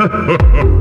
ha ha ha